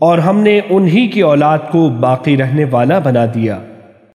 اور ہم نے انہی کی اولاد کو باقی رہنے والا بنا دیا۔